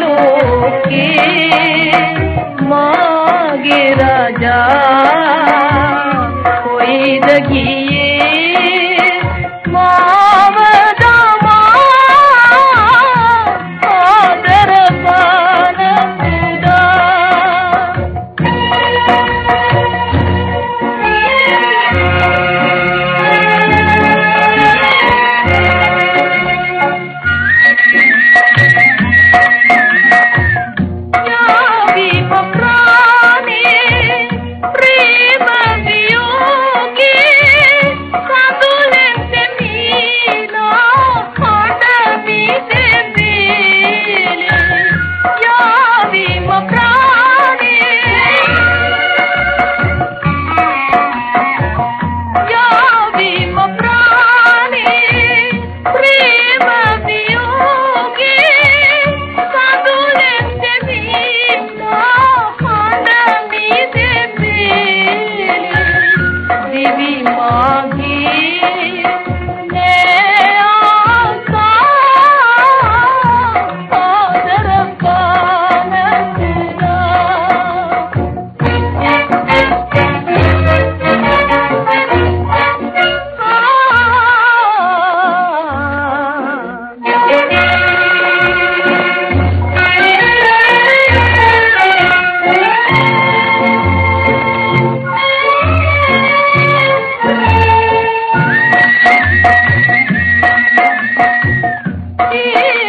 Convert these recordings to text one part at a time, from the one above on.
लोके मागे राजा कोई दगिए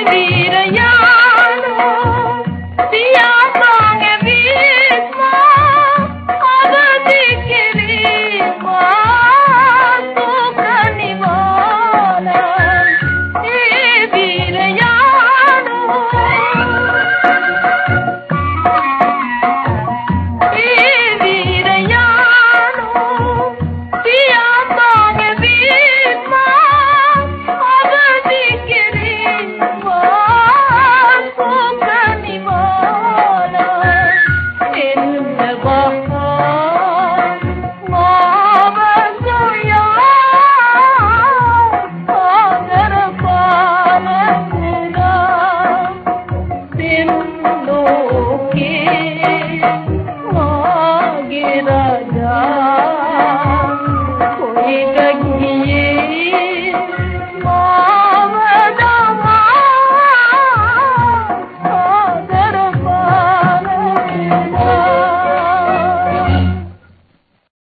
be